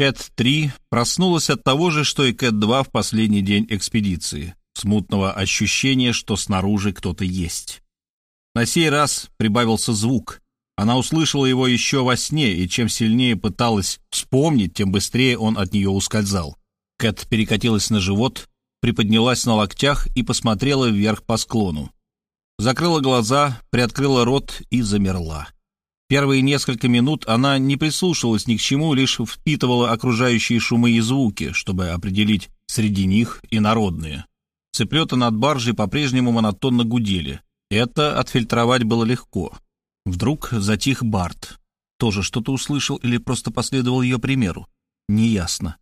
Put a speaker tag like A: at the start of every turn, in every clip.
A: Кэт-3 проснулась от того же, что и Кэт-2 в последний день экспедиции, смутного ощущения, что снаружи кто-то есть. На сей раз прибавился звук. Она услышала его еще во сне, и чем сильнее пыталась вспомнить, тем быстрее он от нее ускользал. Кэт перекатилась на живот, приподнялась на локтях и посмотрела вверх по склону. Закрыла глаза, приоткрыла рот и замерла. Первые несколько минут она не прислушивалась ни к чему, лишь впитывала окружающие шумы и звуки, чтобы определить среди них и народные. Цыплета над баржей по-прежнему монотонно гудели. Это отфильтровать было легко. Вдруг затих Барт. Тоже что-то услышал или просто последовал ее примеру? Неясно.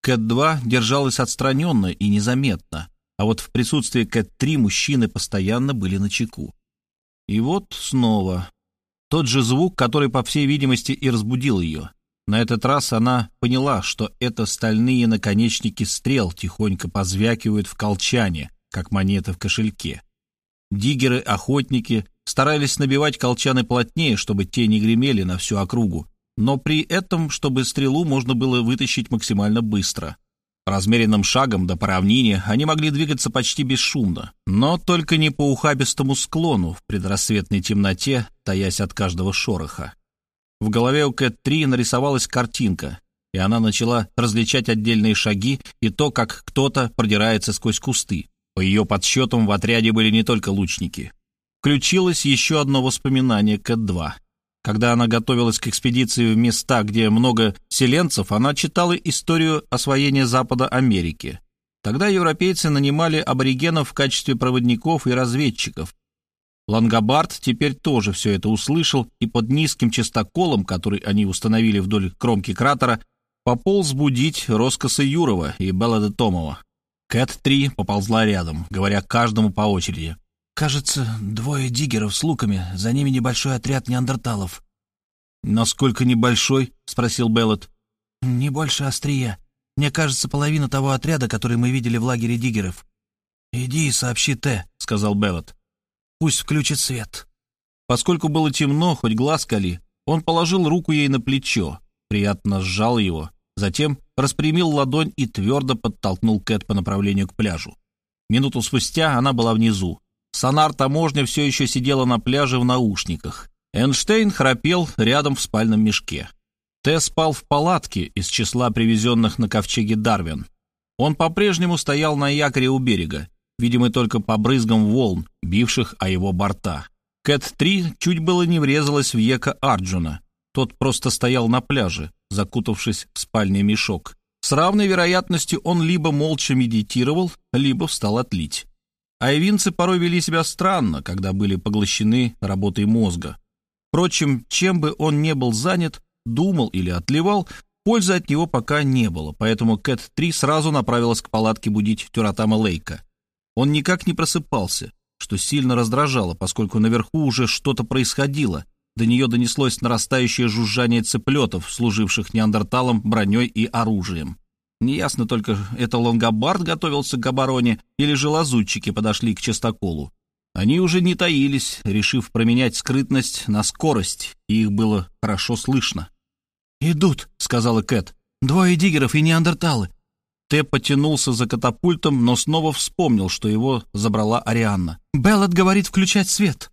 A: Кэт-2 держалась отстраненно и незаметно, а вот в присутствии Кэт-3 мужчины постоянно были на чеку. И вот снова тот же звук, который, по всей видимости, и разбудил ее. На этот раз она поняла, что это стальные наконечники стрел тихонько позвякивают в колчане, как монеты в кошельке. Диггеры-охотники старались набивать колчаны плотнее, чтобы те не гремели на всю округу, но при этом, чтобы стрелу можно было вытащить максимально быстро. Размеренным шагом до по они могли двигаться почти бесшумно, но только не по ухабистому склону в предрассветной темноте, таясь от каждого шороха. В голове у Кэт-3 нарисовалась картинка, и она начала различать отдельные шаги и то, как кто-то продирается сквозь кусты. По ее подсчетам в отряде были не только лучники. Включилось еще одно воспоминание Кэт-2. Когда она готовилась к экспедиции в места, где много селенцев, она читала историю освоения Запада Америки. Тогда европейцы нанимали аборигенов в качестве проводников и разведчиков. Лангобард теперь тоже все это услышал, и под низким частоколом, который они установили вдоль кромки кратера, пополз будить Роскоса Юрова и Беллада Томова. Кэт-3 поползла рядом, говоря каждому по очереди. Кажется, двое диггеров с луками, за ними небольшой отряд неандерталов. «Насколько небольшой?» — спросил Беллет. «Не больше острия. Мне кажется, половина того отряда, который мы видели в лагере диггеров». «Иди и сообщи Т», — сказал Беллет. «Пусть включит свет». Поскольку было темно, хоть глаз кали, он положил руку ей на плечо, приятно сжал его, затем распрямил ладонь и твердо подтолкнул Кэт по направлению к пляжу. Минуту спустя она была внизу. Сонар-таможня все еще сидела на пляже в наушниках. Эйнштейн храпел рядом в спальном мешке. Т спал в палатке из числа привезенных на ковчеге Дарвин. Он по-прежнему стоял на якоре у берега, видимый только по брызгам волн, бивших о его борта. Кэт-3 чуть было не врезалась в Ека Арджуна. Тот просто стоял на пляже, закутавшись в спальный мешок. С равной вероятностью он либо молча медитировал, либо встал отлить. Айвинцы порой вели себя странно, когда были поглощены работой мозга. Впрочем, чем бы он ни был занят, думал или отливал, пользы от него пока не было, поэтому Кэт-3 сразу направилась к палатке будить Тюратама Лейка. Он никак не просыпался, что сильно раздражало, поскольку наверху уже что-то происходило. До нее донеслось нарастающее жужжание цыплетов, служивших неандерталам броней и оружием. Неясно только, это Лонгобард готовился к обороне или же лазутчики подошли к частоколу. Они уже не таились, решив променять скрытность на скорость, и их было хорошо слышно. «Идут», — сказала Кэт. «Двое диггеров и неандерталы». Тэ потянулся за катапультом, но снова вспомнил, что его забрала Арианна. «Беллет говорит включать свет».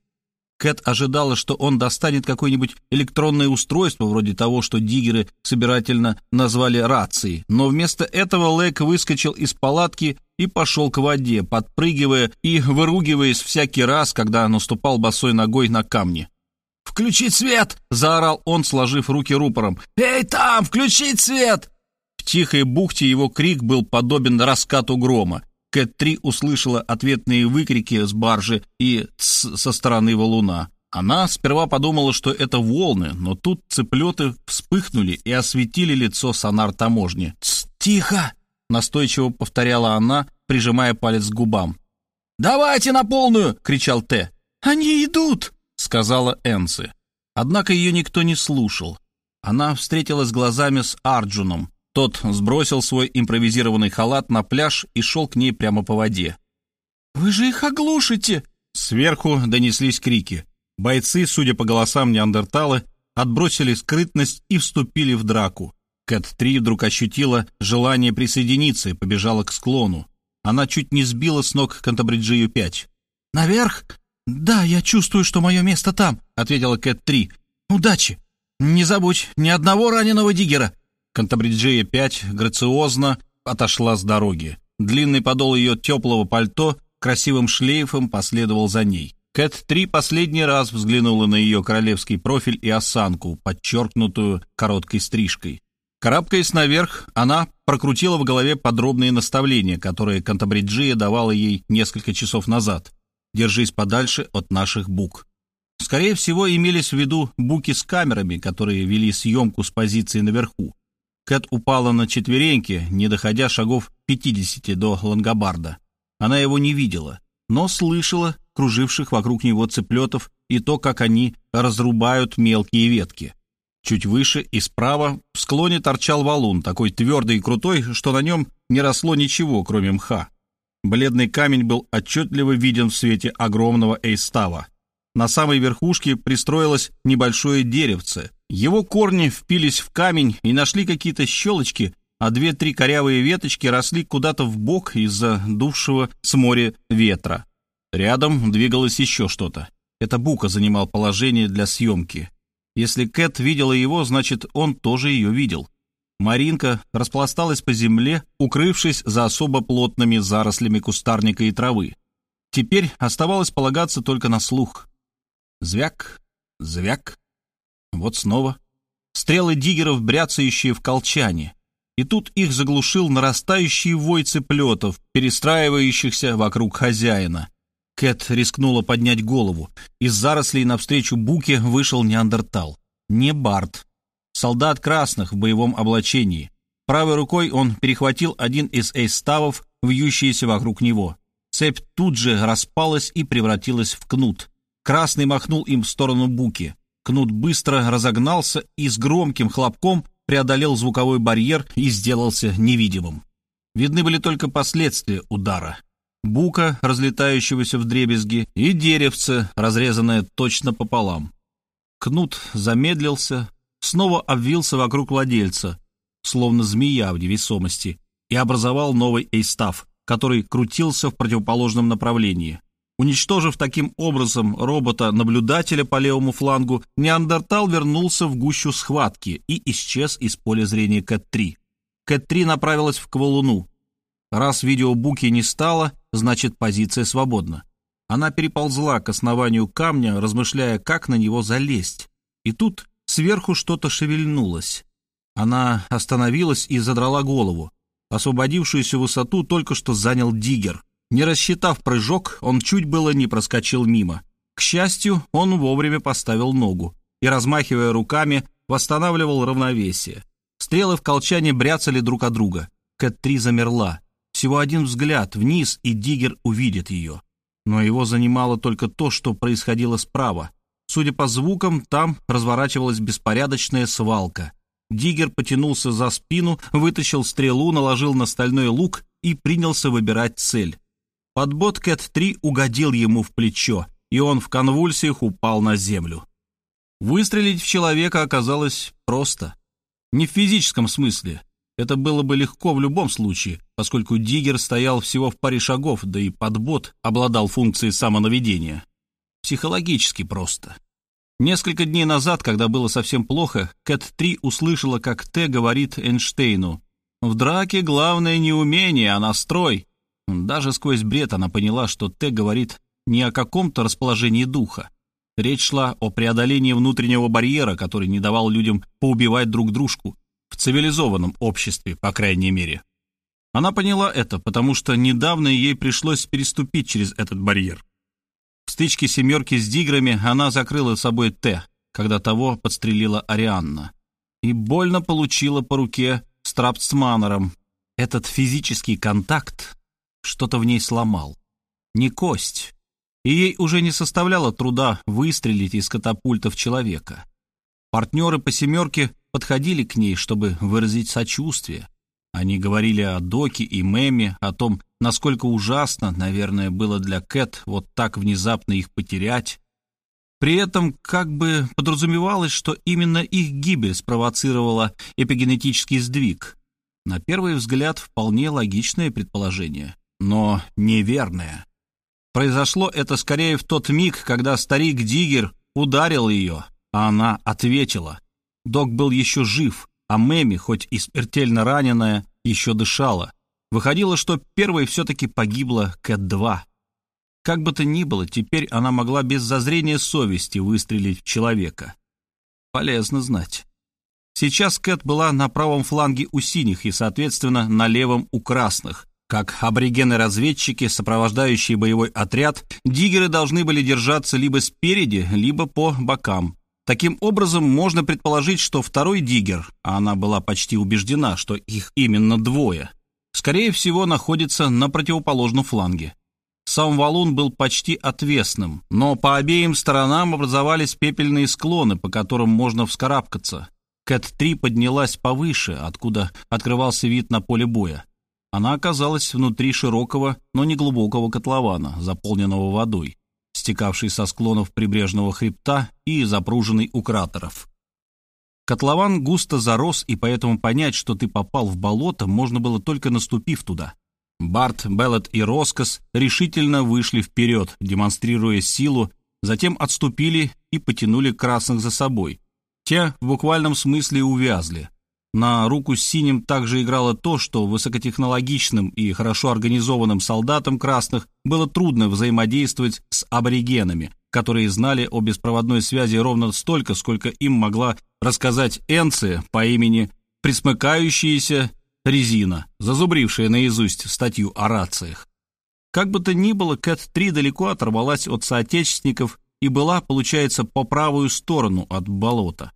A: Кэт ожидала, что он достанет какое-нибудь электронное устройство, вроде того, что диггеры собирательно назвали рацией, но вместо этого Лэк выскочил из палатки и пошел к воде, подпрыгивая и выругиваясь всякий раз, когда наступал босой ногой на камни. «Включить свет!» — заорал он, сложив руки рупором. «Эй, там, включить свет!» В тихой бухте его крик был подобен раскату грома. Кэт-3 услышала ответные выкрики с баржи и «ц» со стороны валуна. Она сперва подумала, что это волны, но тут цыплеты вспыхнули и осветили лицо сонар-таможни. «Тихо!» — настойчиво повторяла она, прижимая палец к губам. «Давайте на полную!» — кричал Т. «Они идут!» — сказала Энси. Однако ее никто не слушал. Она встретилась глазами с Арджуном, тот сбросил свой импровизированный халат на пляж и шел к ней прямо по воде. «Вы же их оглушите!» Сверху донеслись крики. Бойцы, судя по голосам неандерталы, отбросили скрытность и вступили в драку. Кэт-3 вдруг ощутила желание присоединиться и побежала к склону. Она чуть не сбила с ног Кантабриджию-5.
B: «Наверх? Да, я чувствую, что мое место там», — ответила Кэт-3. «Удачи! Не забудь, ни одного раненого диггера!»
A: Кантабриджия-5 грациозно отошла с дороги. Длинный подол ее теплого пальто красивым шлейфом последовал за ней. Кэт-3 последний раз взглянула на ее королевский профиль и осанку, подчеркнутую короткой стрижкой. Карабкаясь наверх, она прокрутила в голове подробные наставления, которые Кантабриджия давала ей несколько часов назад. «Держись подальше от наших бук». Скорее всего, имелись в виду буки с камерами, которые вели съемку с позиции наверху. Кэт упала на четвереньки, не доходя шагов 50 до Лангобарда. Она его не видела, но слышала круживших вокруг него цыплетов и то, как они разрубают мелкие ветки. Чуть выше и справа в склоне торчал валун, такой твердый и крутой, что на нем не росло ничего, кроме мха. Бледный камень был отчетливо виден в свете огромного эйстава. На самой верхушке пристроилось небольшое деревце. Его корни впились в камень и нашли какие-то щелочки, а две-три корявые веточки росли куда-то в бок из-за дувшего с моря ветра. Рядом двигалось еще что-то. Это Бука занимал положение для съемки. Если Кэт видела его, значит, он тоже ее видел. Маринка распласталась по земле, укрывшись за особо плотными зарослями кустарника и травы. Теперь оставалось полагаться только на слух. Звяк, звяк. Вот снова. Стрелы диггеров, бряцающие в колчане. И тут их заглушил нарастающий вой цыплетов, перестраивающихся вокруг хозяина. Кэт рискнула поднять голову. Из зарослей навстречу Буке вышел неандертал. Не Барт. Солдат красных в боевом облачении. Правой рукой он перехватил один из эйставов, вьющиеся вокруг него. Цепь тут же распалась и превратилась в кнут. Красный махнул им в сторону Буки. Кнут быстро разогнался и с громким хлопком преодолел звуковой барьер и сделался невидимым. Видны были только последствия удара бука, разлетающегося в дребезги, и деревце, разрезанное точно пополам. Кнут замедлился, снова обвился вокруг владельца, словно змея в невесомости, и образовал новый эйстав, который крутился в противоположном направлении. Уничтожив таким образом робота-наблюдателя по левому флангу, Неандертал вернулся в гущу схватки и исчез из поля зрения Кэт-3. Кэт-3 направилась в Квалуну. Раз видеобуки не стало, значит позиция свободна. Она переползла к основанию камня, размышляя, как на него залезть. И тут сверху что-то шевельнулось. Она остановилась и задрала голову. Освободившуюся высоту только что занял диггер. Не рассчитав прыжок, он чуть было не проскочил мимо. К счастью, он вовремя поставил ногу и, размахивая руками, восстанавливал равновесие. Стрелы в колчане бряцали друг от друга. Кэт-3 замерла. Всего один взгляд вниз, и Диггер увидит ее. Но его занимало только то, что происходило справа. Судя по звукам, там разворачивалась беспорядочная свалка. Диггер потянулся за спину, вытащил стрелу, наложил на стальной лук и принялся выбирать цель. Подбот Кэт-3 угодил ему в плечо, и он в конвульсиях упал на землю. Выстрелить в человека оказалось просто. Не в физическом смысле. Это было бы легко в любом случае, поскольку Диггер стоял всего в паре шагов, да и подбот обладал функцией самонаведения. Психологически просто. Несколько дней назад, когда было совсем плохо, Кэт-3 услышала, как Т говорит Эйнштейну. «В драке главное не умение, а настрой». Даже сквозь бред она поняла, что Т говорит не о каком-то расположении духа. Речь шла о преодолении внутреннего барьера, который не давал людям поубивать друг дружку, в цивилизованном обществе, по крайней мере. Она поняла это, потому что недавно ей пришлось переступить через этот барьер. В стычке семерки с диграми она закрыла собой Т, когда того подстрелила Арианна. И больно получила по руке Страпцманером. Этот физический контакт что-то в ней сломал. Не кость. И ей уже не составляло труда выстрелить из катапульта в человека. Партнеры по семерке подходили к ней, чтобы выразить сочувствие. Они говорили о Доке и Мэме, о том, насколько ужасно, наверное, было для Кэт вот так внезапно их потерять. При этом как бы подразумевалось, что именно их гибель спровоцировала эпигенетический сдвиг. На первый взгляд вполне логичное предположение, но неверное. Произошло это скорее в тот миг, когда старик Диггер ударил ее, а она ответила. Док был еще жив, а Мэми, хоть и смертельно раненая, еще дышала. Выходило, что первой все-таки погибла Кэт-2. Как бы то ни было, теперь она могла без зазрения совести выстрелить в человека. Полезно знать. Сейчас Кэт была на правом фланге у синих и, соответственно, на левом у красных. Как аборигены-разведчики, сопровождающие боевой отряд, диггеры должны были держаться либо спереди, либо по бокам. Таким образом, можно предположить, что второй диггер, а она была почти убеждена, что их именно двое, скорее всего, находится на противоположном фланге. Сам валун был почти отвесным, но по обеим сторонам образовались пепельные склоны, по которым можно вскарабкаться. Кэт-3 поднялась повыше, откуда открывался вид на поле боя. Она оказалась внутри широкого, но не глубокого котлована, заполненного водой, стекавшей со склонов прибрежного хребта и запруженной у кратеров. Котлован густо зарос, и поэтому понять, что ты попал в болото, можно было только наступив туда. Барт, Беллет и Роскос решительно вышли вперед, демонстрируя силу, затем отступили и потянули красных за собой. Те в буквальном смысле увязли. На руку с синим также играло то, что высокотехнологичным и хорошо организованным солдатам красных было трудно взаимодействовать с аборигенами, которые знали о беспроводной связи ровно столько, сколько им могла рассказать Энция по имени «Присмыкающаяся резина», зазубрившая наизусть статью о рациях. Как бы то ни было, Кэт-3 далеко оторвалась от соотечественников и была, получается, по правую сторону от болота.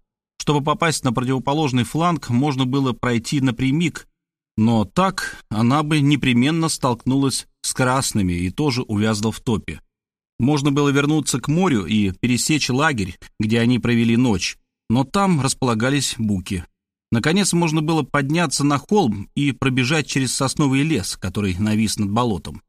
A: Чтобы попасть на противоположный фланг, можно было пройти напрямик, но так она бы непременно столкнулась с красными и тоже увязла в топе. Можно было вернуться к морю и пересечь лагерь, где они провели ночь, но там располагались буки. Наконец можно было подняться на холм и пробежать через сосновый лес, который навис над болотом.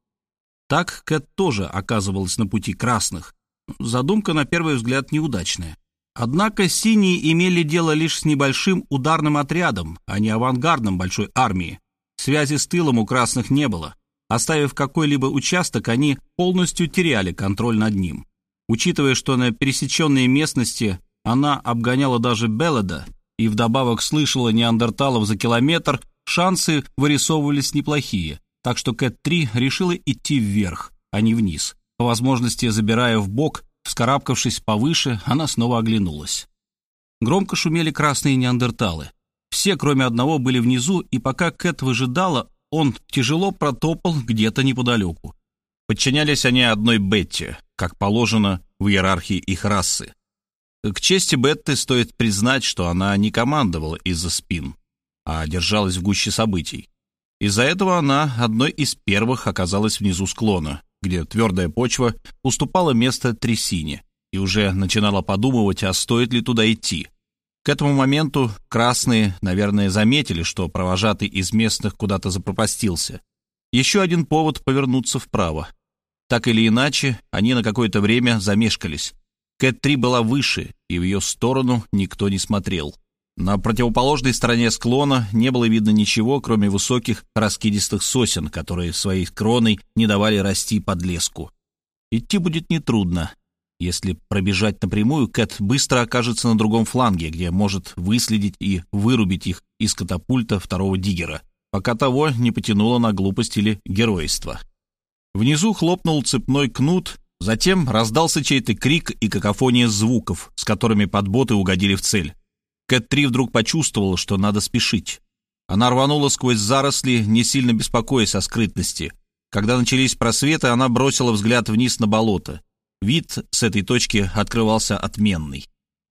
A: Так Кэт тоже оказывалась на пути красных. Задумка, на первый взгляд, неудачная. Однако синие имели дело лишь с небольшим ударным отрядом, а не авангардом большой армии. Связи с тылом у красных не было. Оставив какой-либо участок, они полностью теряли контроль над ним. Учитывая, что на пересеченной местности она обгоняла даже Беллада и вдобавок слышала неандерталов за километр, шансы вырисовывались неплохие, так что Кэт-3 решила идти вверх, а не вниз, по возможности забирая в бок Вскарабкавшись повыше, она снова оглянулась. Громко шумели красные неандерталы. Все, кроме одного, были внизу, и пока Кэт выжидала, он тяжело протопал где-то неподалеку. Подчинялись они одной Бетти, как положено в иерархии их расы. К чести Бетты стоит признать, что она не командовала из-за спин, а держалась в гуще событий. Из-за этого она одной из первых оказалась внизу склона, где твердая почва уступала место трясине, и уже начинала подумывать, а стоит ли туда идти. К этому моменту красные, наверное, заметили, что провожатый из местных куда-то запропастился. Еще один повод повернуться вправо. Так или иначе, они на какое-то время замешкались. Кэт-3 была выше, и в ее сторону никто не смотрел. На противоположной стороне склона не было видно ничего, кроме высоких раскидистых сосен, которые своей кроной не давали расти под леску. Идти будет нетрудно. Если пробежать напрямую, Кэт быстро окажется на другом фланге, где может выследить и вырубить их из катапульта второго диггера, пока того не потянуло на глупость или геройство. Внизу хлопнул цепной кнут, затем раздался чей-то крик и какофония звуков, с которыми подботы угодили в цель. Кэт-3 вдруг почувствовала, что надо спешить. Она рванула сквозь заросли, не сильно беспокоясь о скрытности. Когда начались просветы, она бросила взгляд вниз на болото. Вид с этой точки открывался отменный.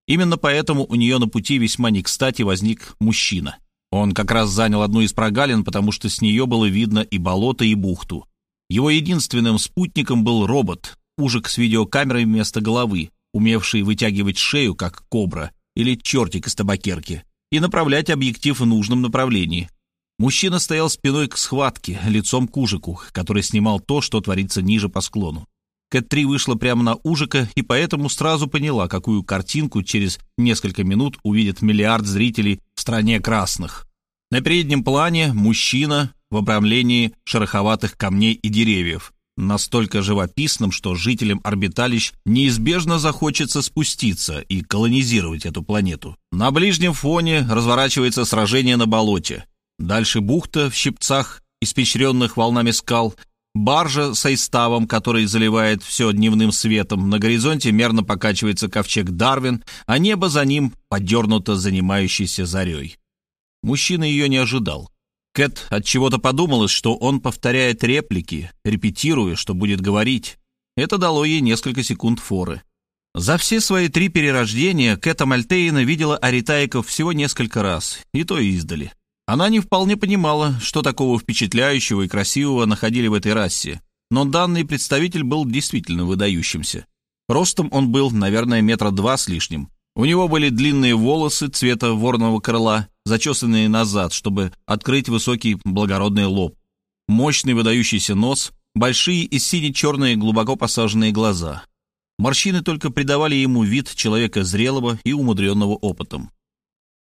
A: Именно поэтому у нее на пути весьма не кстати возник мужчина. Он как раз занял одну из прогалин, потому что с нее было видно и болото, и бухту. Его единственным спутником был робот, ужик с видеокамерой вместо головы, умевший вытягивать шею, как кобра, или чертик из табакерки и направлять объектив в нужном направлении. Мужчина стоял спиной к схватке, лицом к ужику, который снимал то, что творится ниже по склону. Кэт-3 вышла прямо на Ужика и поэтому сразу поняла, какую картинку через несколько минут увидит миллиард зрителей в стране красных. На переднем плане мужчина в обрамлении шероховатых камней и деревьев, настолько живописным, что жителям орбиталищ неизбежно захочется спуститься и колонизировать эту планету. На ближнем фоне разворачивается сражение на болоте. Дальше бухта в щипцах, испещренных волнами скал, баржа с айставом, который заливает все дневным светом. На горизонте мерно покачивается ковчег Дарвин, а небо за ним подернуто занимающейся зарей. Мужчина ее не ожидал. Кэт от чего-то подумалось, что он повторяет реплики, репетируя, что будет говорить. Это дало ей несколько секунд форы. За все свои три перерождения Кэта Мальтейна видела аритаиков всего несколько раз, и то издали. Она не вполне понимала, что такого впечатляющего и красивого находили в этой расе, но данный представитель был действительно выдающимся. Ростом он был, наверное, метра два с лишним. У него были длинные волосы цвета ворного крыла, зачесанные назад, чтобы открыть высокий благородный лоб, мощный выдающийся нос, большие и сине-черные глубоко посаженные глаза. Морщины только придавали ему вид человека зрелого и умудренного опытом.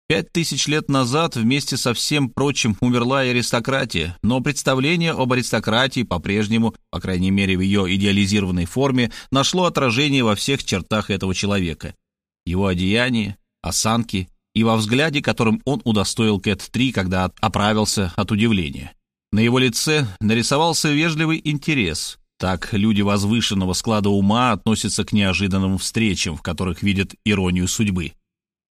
A: Пять тысяч лет назад вместе со всем прочим умерла и аристократия, но представление об аристократии по-прежнему, по крайней мере в ее идеализированной форме, нашло отражение во всех чертах этого человека. Его одеяние, осанки и во взгляде, которым он удостоил Кэт-3, когда оправился от удивления. На его лице нарисовался вежливый интерес. Так люди возвышенного склада ума относятся к неожиданным встречам, в которых видят иронию судьбы.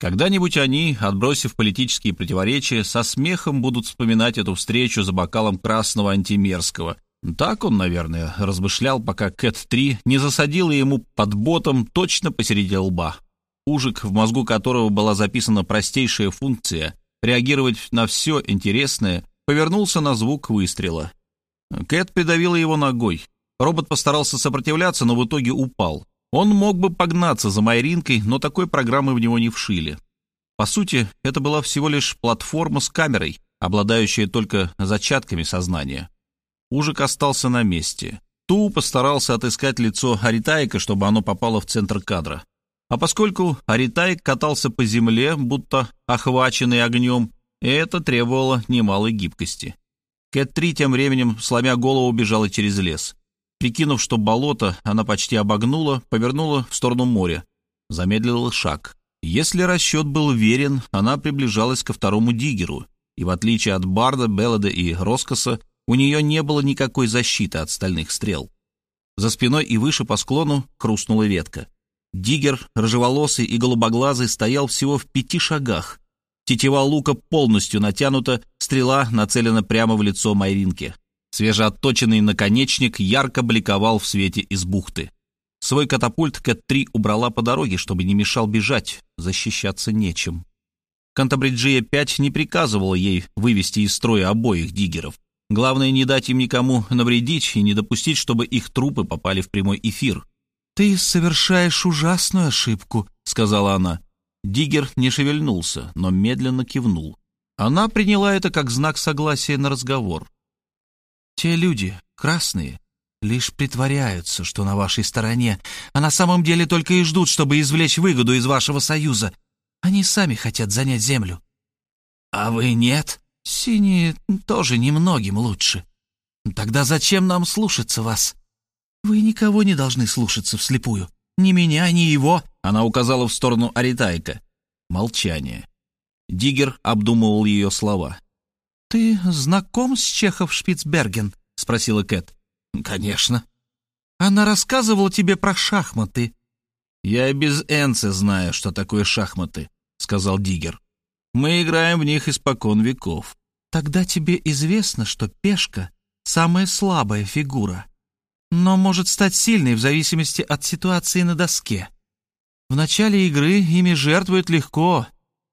A: Когда-нибудь они, отбросив политические противоречия, со смехом будут вспоминать эту встречу за бокалом красного антимерского. Так он, наверное, размышлял, пока Кэт-3 не засадила ему под ботом точно посередине лба ужик, в мозгу которого была записана простейшая функция реагировать на все интересное, повернулся на звук выстрела. Кэт придавила его ногой. Робот постарался сопротивляться, но в итоге упал. Он мог бы погнаться за Майринкой, но такой программы в него не вшили. По сути, это была всего лишь платформа с камерой, обладающая только зачатками сознания. Ужик остался на месте. Ту постарался отыскать лицо Аритайка, чтобы оно попало в центр кадра. А поскольку Аритай катался по земле, будто охваченный огнем, это требовало немалой гибкости. Кэт-3 тем временем, сломя голову, бежала через лес. Прикинув, что болото она почти обогнула, повернула в сторону моря. Замедлила шаг. Если расчет был верен, она приближалась ко второму диггеру, и в отличие от Барда, Беллада и Роскоса, у нее не было никакой защиты от стальных стрел. За спиной и выше по склону хрустнула ветка. Диггер, рыжеволосый и голубоглазый, стоял всего в пяти шагах. Тетива лука полностью натянута, стрела нацелена прямо в лицо Майринки. Свежеотточенный наконечник ярко бликовал в свете из бухты. Свой катапульт Кэт-3 убрала по дороге, чтобы не мешал бежать, защищаться нечем. Кантабриджия-5 не приказывала ей вывести из строя обоих диггеров. Главное, не дать им никому навредить и не допустить, чтобы их трупы попали в прямой эфир. «Ты совершаешь ужасную ошибку», — сказала она. Диггер не шевельнулся, но медленно кивнул. Она приняла это как знак согласия на разговор. «Те люди, красные, лишь притворяются, что на вашей стороне, а на самом деле только и ждут, чтобы извлечь выгоду из вашего союза. Они сами хотят занять землю». «А вы нет?» «Синие тоже немногим лучше». «Тогда зачем нам слушаться вас?» «Вы никого не должны слушаться вслепую. Ни меня, ни его!» Она указала в сторону Аритайка. Молчание. Диггер обдумывал ее слова. «Ты знаком с Чехов Шпицберген?» — спросила Кэт. «Конечно». «Она рассказывала тебе про шахматы». «Я без Энце знаю, что такое шахматы», — сказал Диггер. «Мы играем в них испокон веков». «Тогда тебе известно, что пешка — самая слабая фигура но может стать сильной в зависимости от ситуации на доске. В начале игры ими жертвуют легко,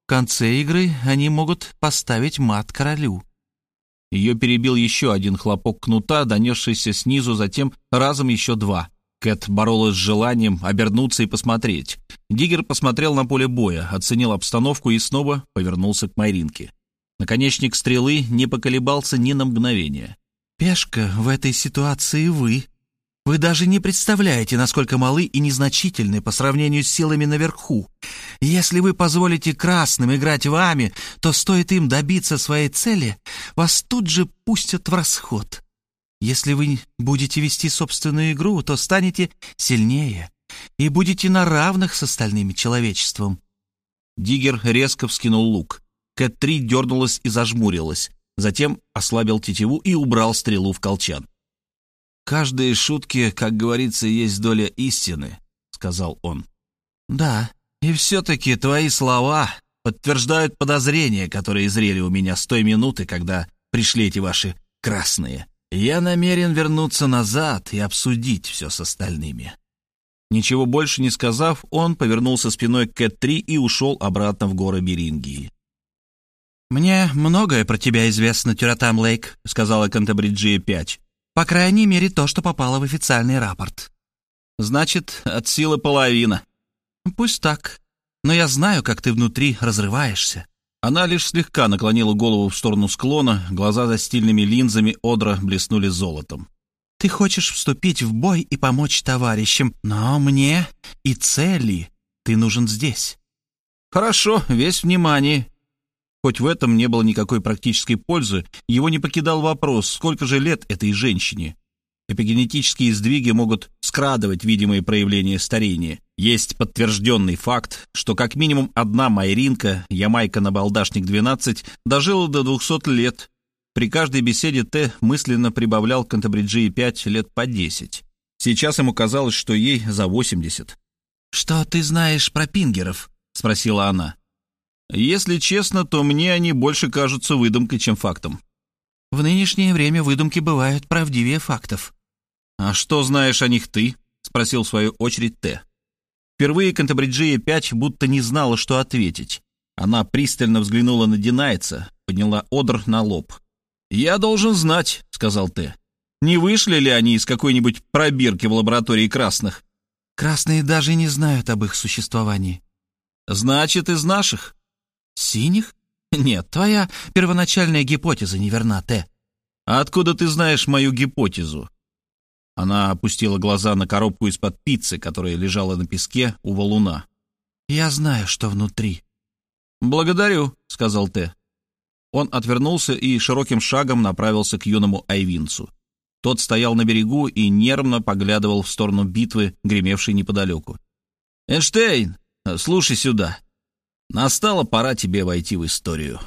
A: в конце игры они могут поставить мат королю. Ее перебил еще один хлопок кнута, донесшийся снизу, затем разом еще два. Кэт боролась с желанием обернуться и посмотреть. Диггер посмотрел на поле боя, оценил обстановку и снова повернулся к Майринке. Наконечник стрелы не поколебался ни на мгновение. «Пешка в этой ситуации вы»,
B: Вы даже не представляете, насколько малы и незначительны по сравнению с силами наверху. Если вы позволите красным играть вами, то стоит им добиться своей цели, вас тут же пустят в расход. Если вы будете вести собственную игру, то станете сильнее и будете на равных с остальным человечеством».
A: Диггер резко вскинул лук. Кэт-3 дернулась и зажмурилась, затем ослабил тетиву и убрал стрелу в колчан. «Каждой шутке, как говорится, есть доля истины», — сказал он.
B: «Да, и все-таки твои слова подтверждают подозрения, которые зрели у меня с той минуты, когда пришли эти ваши красные. Я намерен вернуться назад и обсудить все с остальными».
A: Ничего больше не сказав, он повернулся спиной к Кэт-3 и ушел обратно в горы Берингии.
B: «Мне многое про тебя известно, Тюратам Лейк», — сказала Кантабриджия-5. «По крайней мере, то, что попало в официальный рапорт».
A: «Значит, от силы половина».
B: «Пусть так. Но я знаю, как ты внутри разрываешься.
A: Она лишь слегка наклонила голову в сторону склона, глаза за стильными линзами Одра блеснули золотом.
B: «Ты хочешь вступить в бой и помочь товарищам, но мне и цели ты нужен здесь».
A: «Хорошо, весь внимание». Хоть в этом не было никакой практической пользы, его не покидал вопрос, сколько же лет этой женщине. Эпигенетические сдвиги могут скрадывать видимые проявления старения. Есть подтвержденный факт, что как минимум одна майринка, Ямайка-набалдашник-12, дожила до 200 лет. При каждой беседе Т мысленно прибавлял к Антабриджии 5 лет по 10. Сейчас ему казалось, что ей за 80.
B: «Что ты знаешь про пингеров?» — спросила она.
A: «Если честно, то мне они больше кажутся выдумкой, чем фактом».
B: «В нынешнее время выдумки бывают правдивее фактов»,
A: «А что знаешь о них ты?» — спросил в свою очередь Т. Впервые Кантабриджия-5 будто не знала, что ответить. Она пристально взглянула на Динайца, подняла одр на лоб. «Я должен знать», — сказал Т. «Не вышли ли они из какой-нибудь пробирки в лаборатории красных?»
B: «Красные даже не знают об их существовании».
A: «Значит, из наших?»
B: «Синих? Нет, твоя первоначальная гипотеза неверна, Т».
A: «А откуда ты знаешь мою гипотезу?» Она опустила глаза на коробку из-под пиццы, которая лежала на песке у валуна.
B: «Я знаю, что внутри».
A: «Благодарю», — сказал Т. Он отвернулся и широким шагом направился к юному айвинцу. Тот стоял на берегу и нервно поглядывал в сторону битвы, гремевшей неподалеку. «Эйнштейн, слушай сюда. Настала пора тебе войти в историю».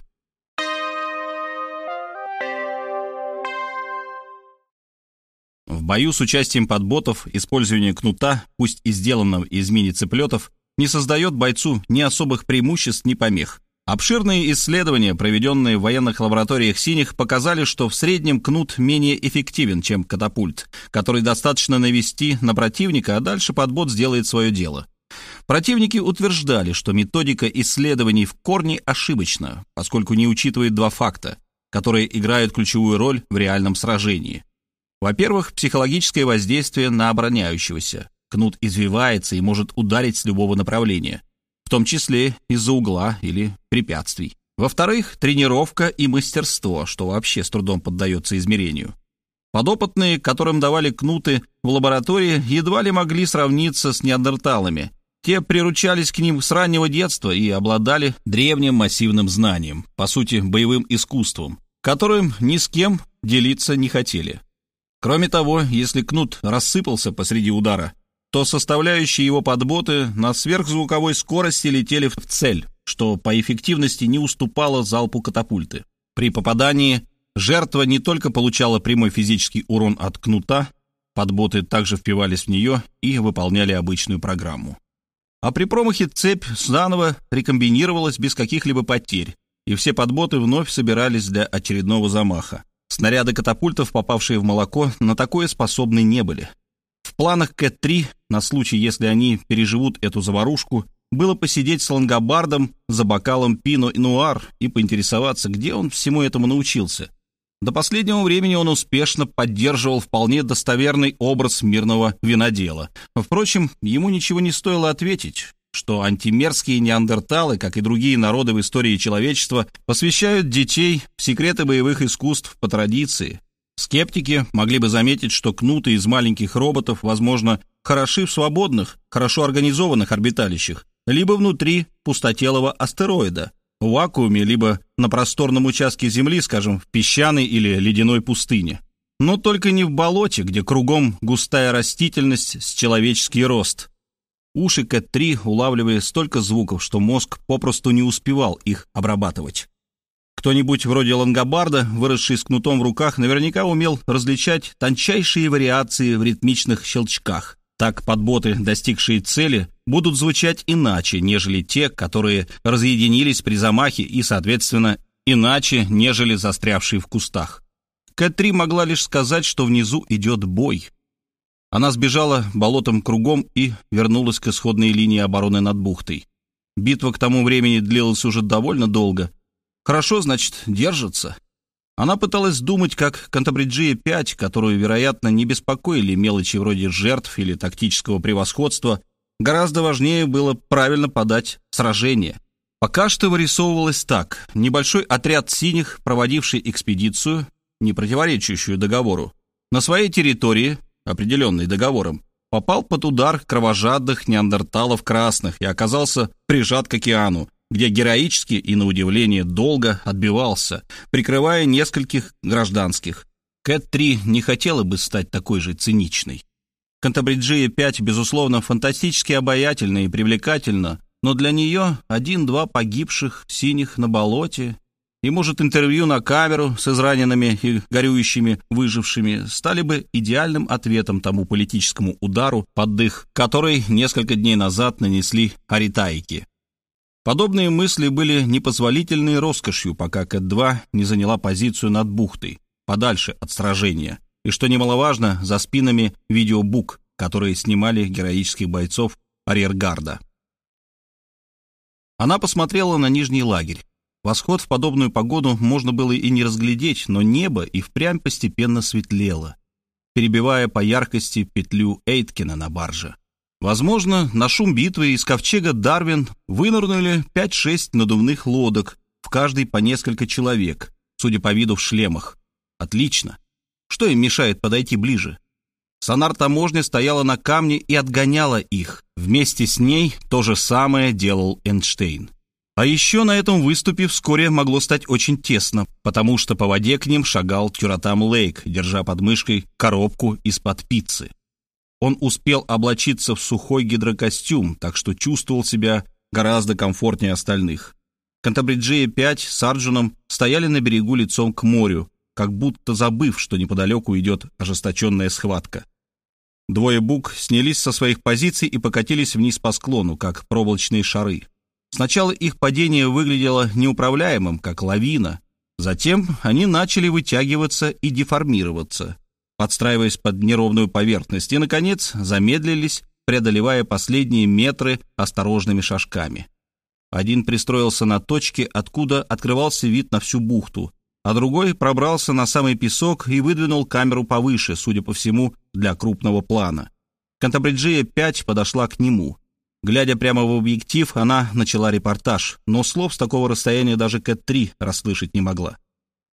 A: В бою с участием подботов использование кнута, пусть и сделанного из мини-цеплетов, не создает бойцу ни особых преимуществ, ни помех. Обширные исследования, проведенные в военных лабораториях синих, показали, что в среднем кнут менее эффективен, чем катапульт, который достаточно навести на противника, а дальше подбот сделает свое дело. Противники утверждали, что методика исследований в корне ошибочна, поскольку не учитывает два факта, которые играют ключевую роль в реальном сражении – во-первых, психологическое воздействие на обороняющегося. Кнут извивается и может ударить с любого направления, в том числе из-за угла или препятствий. Во-вторых, тренировка и мастерство, что вообще с трудом поддается измерению. Подопытные, которым давали кнуты в лаборатории, едва ли могли сравниться с неандерталами. Те приручались к ним с раннего детства и обладали древним массивным знанием, по сути, боевым искусством, которым ни с кем делиться не хотели. Кроме того, если кнут рассыпался посреди удара, то составляющие его подботы на сверхзвуковой скорости летели в цель, что по эффективности не уступало залпу катапульты. При попадании жертва не только получала прямой физический урон от кнута, подботы также впивались в нее и выполняли обычную программу. А при промахе цепь заново рекомбинировалась без каких-либо потерь, и все подботы вновь собирались для очередного замаха. Снаряды катапультов, попавшие в молоко, на такое способны не были. В планах Кэт-3, на случай, если они переживут эту заварушку, было посидеть с лангобардом за бокалом пино и нуар и поинтересоваться, где он всему этому научился. До последнего времени он успешно поддерживал вполне достоверный образ мирного винодела. Впрочем, ему ничего не стоило ответить, что антимерские неандерталы, как и другие народы в истории человечества, посвящают детей в секреты боевых искусств по традиции. Скептики могли бы заметить, что кнуты из маленьких роботов, возможно, хороши в свободных, хорошо организованных орбиталищах, либо внутри пустотелого астероида, в вакууме, либо на просторном участке Земли, скажем, в песчаной или ледяной пустыне. Но только не в болоте, где кругом густая растительность с человеческий рост. Уши Кэт-3 улавливали столько звуков, что мозг попросту не успевал их обрабатывать. Кто-нибудь вроде Лангобарда, выросший с кнутом в руках, наверняка умел различать тончайшие вариации в ритмичных щелчках. Так подботы, достигшие цели, будут звучать иначе, нежели те, которые разъединились при замахе и, соответственно, иначе, нежели застрявшие в кустах. Кэт-3 могла лишь сказать, что внизу идет бой. Она сбежала болотом кругом и вернулась к исходной линии обороны над бухтой. Битва к тому времени длилась уже довольно долго. Хорошо, значит, держится. Она пыталась думать, как Кантабриджия-5, которую, вероятно, не беспокоили мелочи вроде жертв или тактического превосходства, гораздо важнее было правильно подать сражение. Пока что вырисовывалось так. Небольшой отряд синих, проводивший экспедицию, не противоречащую договору, на своей территории, определенной договором, попал под удар кровожадных неандерталов красных и оказался прижат к океану, где героически и, на удивление, долго отбивался, прикрывая нескольких гражданских. Кэт-3 не хотела бы стать такой же циничной. Кантабриджия-5, безусловно, фантастически обаятельна и привлекательна, но для нее один-два погибших синих на болоте и, может, интервью на камеру с израненными и горюющими выжившими стали бы идеальным ответом тому политическому удару под дых, который несколько дней назад нанесли аритайки. Подобные мысли были непозволительной роскошью, пока Кэт-2 не заняла позицию над бухтой, подальше от сражения, и, что немаловажно, за спинами видеобук, которые снимали героических бойцов арьергарда. Она посмотрела на нижний лагерь. Восход в подобную погоду можно было и не разглядеть, но небо и впрямь постепенно светлело, перебивая по яркости петлю Эйткина на барже. Возможно, на шум битвы из ковчега Дарвин вынырнули 5-6 надувных лодок, в каждой по несколько человек, судя по виду в шлемах. Отлично. Что им мешает подойти ближе? Сонар-таможня стояла на камне и отгоняла их. Вместе с ней то же самое делал Эйнштейн. А еще на этом выступе вскоре могло стать очень тесно, потому что по воде к ним шагал Тюратам Лейк, держа под мышкой коробку из-под пиццы. Он успел облачиться в сухой гидрокостюм, так что чувствовал себя гораздо комфортнее остальных. Кантабриджия-5 с Арджуном стояли на берегу лицом к морю, как будто забыв, что неподалеку идет ожесточенная схватка. Двое бук снялись со своих позиций и покатились вниз по склону, как проволочные шары. Сначала их падение выглядело неуправляемым, как лавина. Затем они начали вытягиваться и деформироваться подстраиваясь под неровную поверхность, и, наконец, замедлились, преодолевая последние метры осторожными шажками. Один пристроился на точке, откуда открывался вид на всю бухту, а другой пробрался на самый песок и выдвинул камеру повыше, судя по всему, для крупного плана. Кантабриджия-5 подошла к нему. Глядя прямо в объектив, она начала репортаж, но слов с такого расстояния даже Кэт-3 расслышать не могла.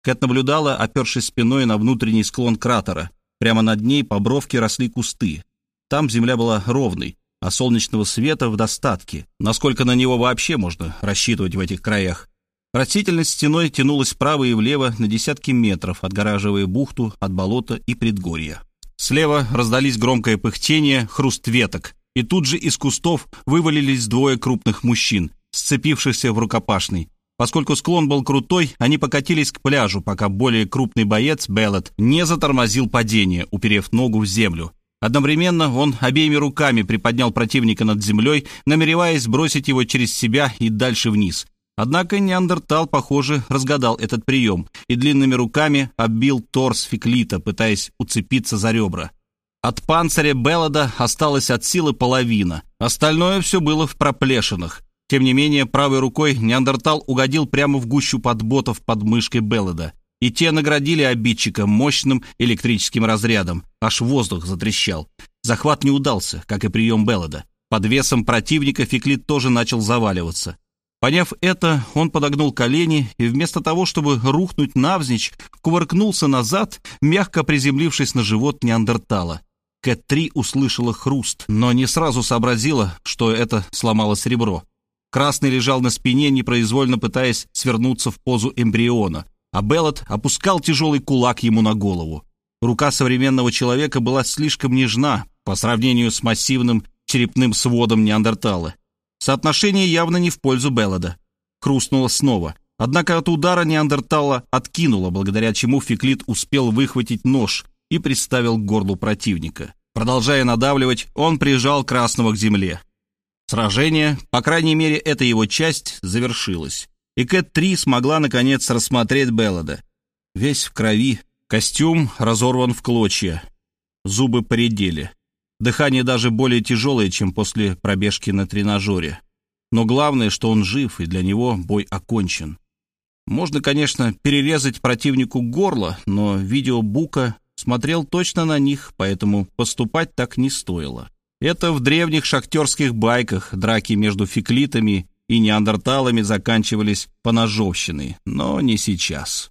A: Кэт наблюдала, опершись спиной на внутренний склон кратера. Прямо над ней по бровке росли кусты. Там земля была ровной, а солнечного света в достатке, насколько на него вообще можно рассчитывать в этих краях. Растительность стеной тянулась вправо и влево на десятки метров, отгораживая бухту от болота и предгорья. Слева раздались громкое пыхтение, хруст веток, и тут же из кустов вывалились двое крупных мужчин, сцепившихся в рукопашной. Поскольку склон был крутой, они покатились к пляжу, пока более крупный боец, Беллет, не затормозил падение, уперев ногу в землю. Одновременно он обеими руками приподнял противника над землей, намереваясь бросить его через себя и дальше вниз. Однако Неандертал, похоже, разгадал этот прием и длинными руками оббил торс Феклита, пытаясь уцепиться за ребра. От панциря Беллада осталась от силы половина, остальное все было в проплешинах. Тем не менее, правой рукой Неандертал угодил прямо в гущу подботов под мышкой Беллада, и те наградили обидчика мощным электрическим разрядом, аж воздух затрещал. Захват не удался, как и прием Беллада. Под весом противника Феклит тоже начал заваливаться. Поняв это, он подогнул колени и вместо того, чтобы рухнуть навзничь, кувыркнулся назад, мягко приземлившись на живот Неандертала. Кэт-3 услышала хруст, но не сразу сообразила, что это сломалось ребро. Красный лежал на спине, непроизвольно пытаясь свернуться в позу эмбриона, а Беллот опускал тяжелый кулак ему на голову. Рука современного человека была слишком нежна по сравнению с массивным черепным сводом Неандертала. Соотношение явно не в пользу Беллада. Хрустнуло снова. Однако от удара Неандертала откинуло, благодаря чему Феклит успел выхватить нож и приставил к горлу противника. Продолжая надавливать, он прижал Красного к земле. Сражение, по крайней мере, эта его часть, завершилась. И Кэт-3 смогла, наконец, рассмотреть Беллада. Весь в крови, костюм разорван в клочья, зубы поредели. Дыхание даже более тяжелое, чем после пробежки на тренажере. Но главное, что он жив, и для него бой окончен. Можно, конечно, перерезать противнику горло, но видео Бука смотрел точно на них, поэтому поступать так не стоило. Это в древних шахтерских байках драки между феклитами и неандерталами заканчивались поножовщиной, но не сейчас.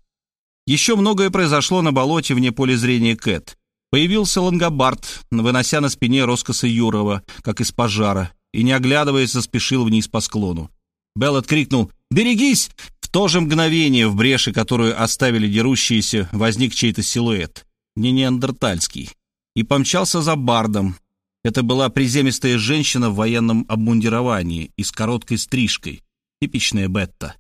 A: Еще многое произошло на болоте вне поля зрения Кэт. Появился лангобард, вынося на спине роскоса Юрова, как из пожара, и, не оглядываясь, заспешил вниз по склону. Белл крикнул «Берегись!» В то же мгновение в бреши, которую оставили дерущиеся, возник чей-то силуэт, не неандертальский, и помчался за бардом. Это была приземистая женщина в военном обмундировании и с короткой стрижкой, типичная Бетта.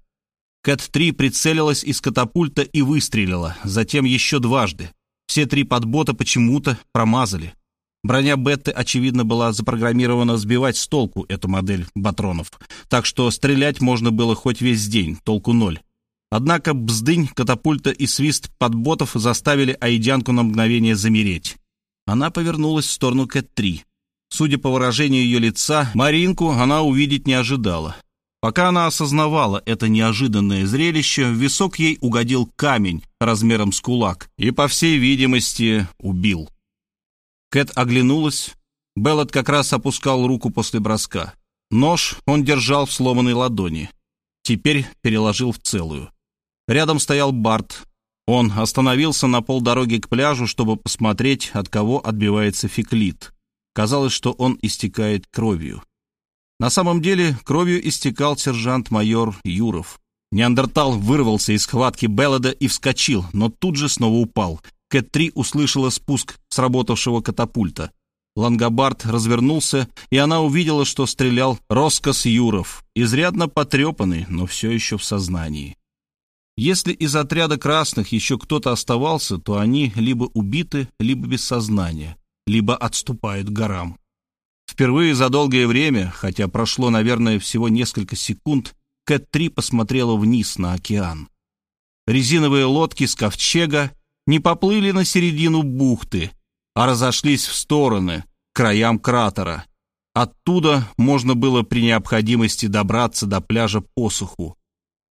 A: Кэт-3 прицелилась из катапульта и выстрелила, затем еще дважды. Все три подбота почему-то промазали. Броня Бетты, очевидно, была запрограммирована сбивать с толку эту модель батронов, так что стрелять можно было хоть весь день, толку ноль. Однако бздынь, катапульта и свист подботов заставили Айдянку на мгновение замереть. Она повернулась в сторону Кэт-3. Судя по выражению ее лица, Маринку она увидеть не ожидала. Пока она осознавала это неожиданное зрелище, в висок ей угодил камень размером с кулак и, по всей видимости, убил. Кэт оглянулась. Беллот как раз опускал руку после броска. Нож он держал в сломанной ладони. Теперь переложил в целую. Рядом стоял Барт. Он остановился на полдороги к пляжу, чтобы посмотреть, от кого отбивается феклит. Казалось, что он истекает кровью. На самом деле кровью истекал сержант-майор Юров. Неандертал вырвался из схватки Беллада и вскочил, но тут же снова упал. Кэт-3 услышала спуск сработавшего катапульта. Лангобард развернулся, и она увидела, что стрелял Роскос Юров, изрядно потрепанный, но все еще в сознании. Если из отряда красных еще кто-то оставался, то они либо убиты, либо без сознания, либо отступают к горам. Впервые за долгое время, хотя прошло, наверное, всего несколько секунд, Кэт-3 посмотрела вниз на океан. Резиновые лодки с ковчега не поплыли на середину бухты, а разошлись в стороны, к краям кратера. Оттуда можно было при необходимости добраться до пляжа посуху,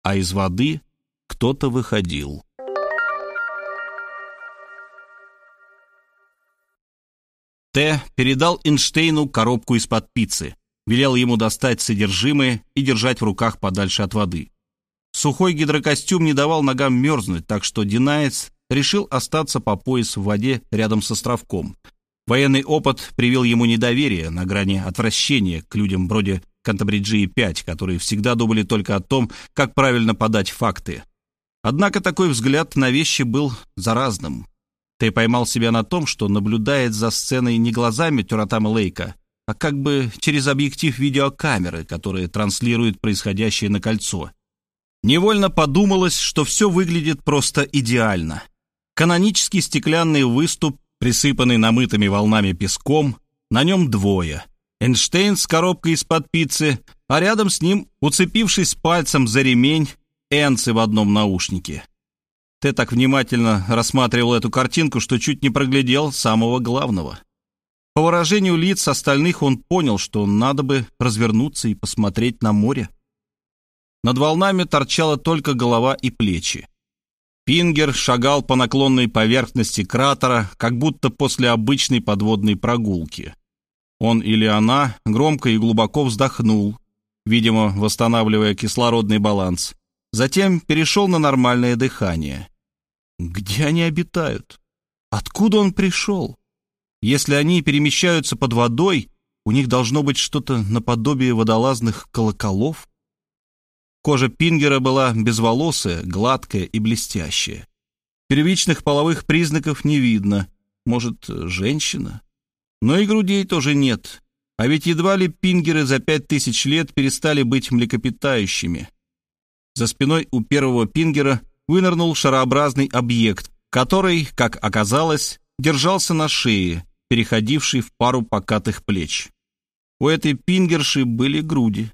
A: а из воды кто-то выходил. Т. передал Эйнштейну коробку из-под пиццы, велел ему достать содержимое и держать в руках подальше от воды. Сухой гидрокостюм не давал ногам мерзнуть, так что Динаец решил остаться по пояс в воде рядом с островком. Военный опыт привил ему недоверие на грани отвращения к людям вроде Кантабриджии-5, которые всегда думали только о том, как правильно подать факты. Однако такой взгляд на вещи был заразным. Ты поймал себя на том, что наблюдает за сценой не глазами Тюратама Лейка, а как бы через объектив видеокамеры, которая транслирует происходящее на кольцо. Невольно подумалось, что все выглядит просто идеально. Канонический стеклянный выступ, присыпанный намытыми волнами песком, на нем двое. Эйнштейн с коробкой из-под пиццы, а рядом с ним, уцепившись пальцем за ремень, Энцы в одном наушнике. Ты так внимательно рассматривал эту картинку, что чуть не проглядел самого главного. По выражению лиц остальных он понял, что надо бы развернуться и посмотреть на море. Над волнами торчала только голова и плечи. Пингер шагал по наклонной поверхности кратера, как будто после обычной подводной прогулки. Он или она громко и глубоко вздохнул, видимо, восстанавливая кислородный баланс. Затем перешел на нормальное дыхание. Где они обитают? Откуда он пришел? Если они перемещаются под водой, у них должно быть что-то наподобие водолазных колоколов. Кожа Пингера была безволосая, гладкая и блестящая. Первичных половых признаков не видно. Может, женщина? Но и грудей тоже нет. А ведь едва ли пингеры за пять тысяч лет перестали быть млекопитающими. За спиной у первого пингера вынырнул шарообразный объект, который, как оказалось, держался на шее, переходивший в пару покатых плеч. У этой пингерши были груди.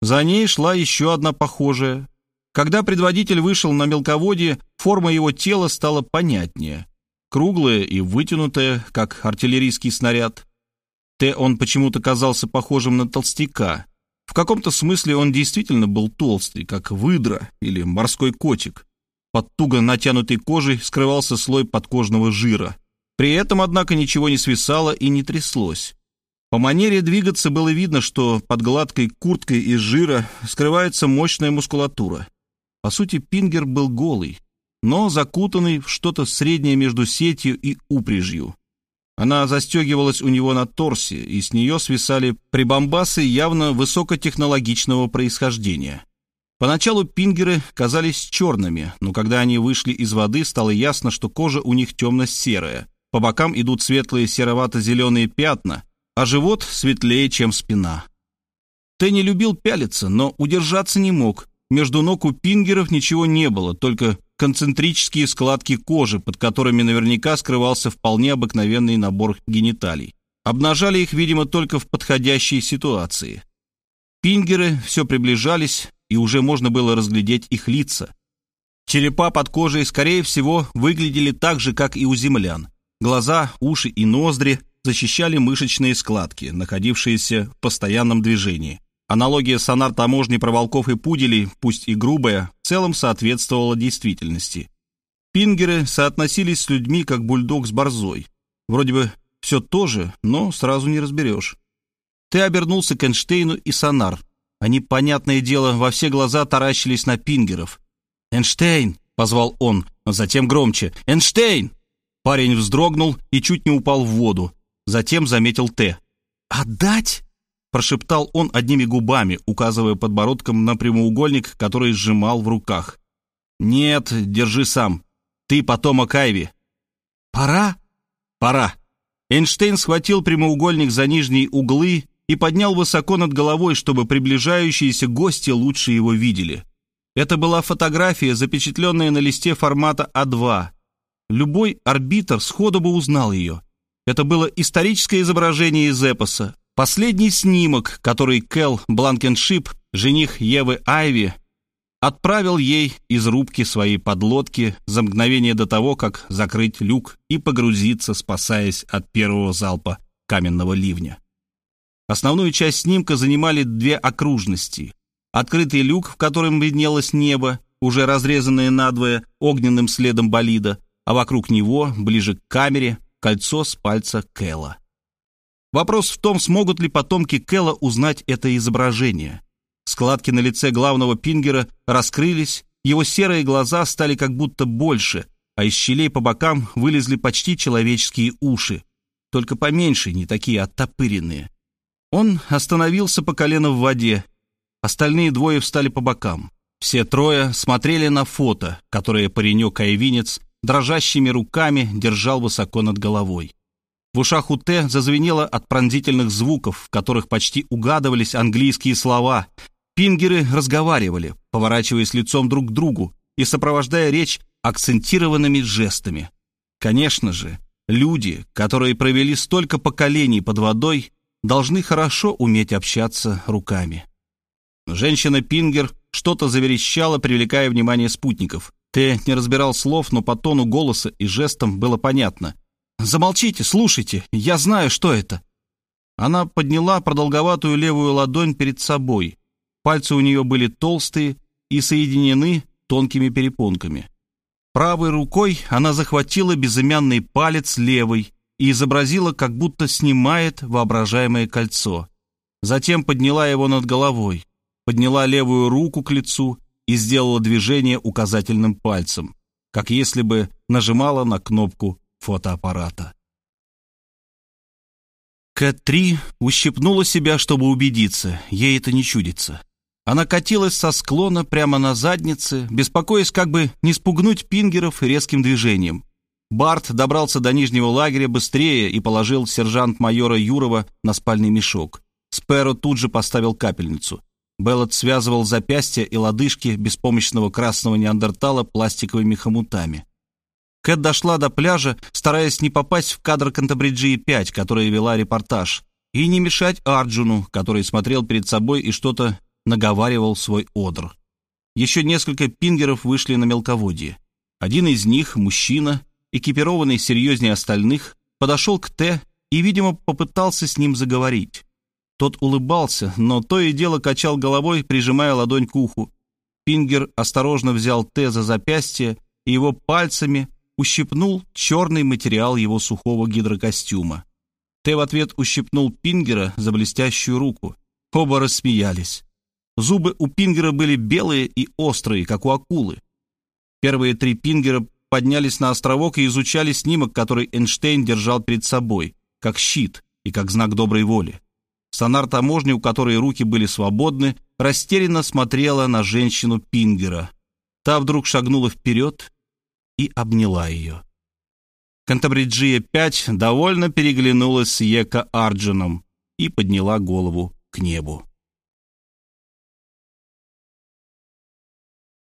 A: За ней шла еще одна похожая. Когда предводитель вышел на мелководье, форма его тела стала понятнее. Круглая и вытянутая, как артиллерийский снаряд. Т он почему-то казался похожим на толстяка. В каком-то смысле он действительно был толстый, как выдра или морской котик. Под туго натянутой кожей скрывался слой подкожного жира. При этом, однако, ничего не свисало и не тряслось. По манере двигаться было видно, что под гладкой курткой из жира скрывается мощная мускулатура. По сути, Пингер был голый, но закутанный в что-то среднее между сетью и упряжью. Она застегивалась у него на торсе, и с нее свисали прибамбасы явно высокотехнологичного происхождения. Поначалу пингеры казались черными, но когда они вышли из воды, стало ясно, что кожа у них темно-серая. По бокам идут светлые серовато-зеленые пятна, а живот светлее, чем спина. Тенни любил пялиться, но удержаться не мог. Между ног у пингеров ничего не было, только концентрические складки кожи, под которыми наверняка скрывался вполне обыкновенный набор гениталий. Обнажали их, видимо, только в подходящей ситуации. Пингеры все приближались, и уже можно было разглядеть их лица. Черепа под кожей, скорее всего, выглядели так же, как и у землян. Глаза, уши и ноздри защищали мышечные складки, находившиеся в постоянном движении. Аналогия сонар-таможни про волков и пуделей, пусть и грубая, в целом соответствовала действительности. Пингеры соотносились с людьми, как бульдог с борзой. Вроде бы все то же, но сразу не разберешь. Ты обернулся к Эйнштейну и Сонар. Они, понятное дело, во все глаза таращились на пингеров. «Эйнштейн!» — позвал он, затем громче. «Эйнштейн!» Парень вздрогнул и чуть не упал в воду. Затем заметил Т. «Отдать?» прошептал он одними губами, указывая подбородком на прямоугольник, который сжимал в руках. «Нет, держи сам. Ты потомок Айви». «Пора?» «Пора». Эйнштейн схватил прямоугольник за нижние углы и поднял высоко над головой, чтобы приближающиеся гости лучше его видели. Это была фотография, запечатленная на листе формата А2. Любой арбитр сходу бы узнал ее. Это было историческое изображение из эпоса, Последний снимок, который Кэл Бланкеншип, жених Евы Айви, отправил ей из рубки своей подлодки за мгновение до того, как закрыть люк и погрузиться, спасаясь от первого залпа каменного ливня. Основную часть снимка занимали две окружности. Открытый люк, в котором виднелось небо, уже разрезанное надвое огненным следом болида, а вокруг него, ближе к камере, кольцо с пальца Кэла. Вопрос в том, смогут ли потомки Кэлла узнать это изображение. Складки на лице главного пингера раскрылись, его серые глаза стали как будто больше, а из щелей по бокам вылезли почти человеческие уши, только поменьше, не такие оттопыренные. Он остановился по колено в воде, остальные двое встали по бокам. Все трое смотрели на фото, которое паренек-айвинец дрожащими руками держал высоко над головой. В ушах у Т зазвенело от пронзительных звуков, в которых почти угадывались английские слова. Пингеры разговаривали, поворачиваясь лицом друг к другу и сопровождая речь акцентированными жестами. Конечно же, люди, которые провели столько поколений под водой, должны хорошо уметь общаться руками. Женщина Пингер что-то заверещала, привлекая внимание спутников. Т не разбирал слов, но по тону голоса и жестам было понятно. Замолчите, слушайте, я знаю, что это». Она подняла продолговатую левую ладонь перед собой. Пальцы у нее были толстые и соединены тонкими перепонками. Правой рукой она захватила безымянный палец левой и изобразила, как будто снимает воображаемое кольцо. Затем подняла его над головой, подняла левую руку к лицу и сделала движение указательным пальцем, как если бы нажимала на кнопку фотоаппарата. Кэт-3 ущипнула себя, чтобы убедиться, ей это не чудится. Она катилась со склона прямо на заднице, беспокоясь, как бы не спугнуть пингеров резким движением. Барт добрался до нижнего лагеря быстрее и положил сержант-майора Юрова на спальный мешок. Спэро тут же поставил капельницу. Беллот связывал запястья и лодыжки беспомощного красного неандертала пластиковыми хомутами. Кэт дошла до пляжа, стараясь не попасть в кадр Кантабриджии-5, которая вела репортаж, и не мешать Арджуну, который смотрел перед собой и что-то наговаривал свой одр. Еще несколько пингеров вышли на мелководье. Один из них, мужчина, экипированный серьезнее остальных, подошел к Т и, видимо, попытался с ним заговорить. Тот улыбался, но то и дело качал головой, прижимая ладонь к уху. Пингер осторожно взял Т за запястье и его пальцами ущипнул черный материал его сухого гидрокостюма. Т в ответ ущипнул Пингера за блестящую руку. Оба рассмеялись. Зубы у Пингера были белые и острые, как у акулы. Первые три Пингера поднялись на островок и изучали снимок, который Эйнштейн держал перед собой, как щит и как знак доброй воли. Сонар таможни, у которой руки были свободны, растерянно смотрела на женщину Пингера. Та вдруг шагнула вперед и обняла ее. Кантабриджия-5 довольно переглянулась с Ека Арджином и подняла голову к небу.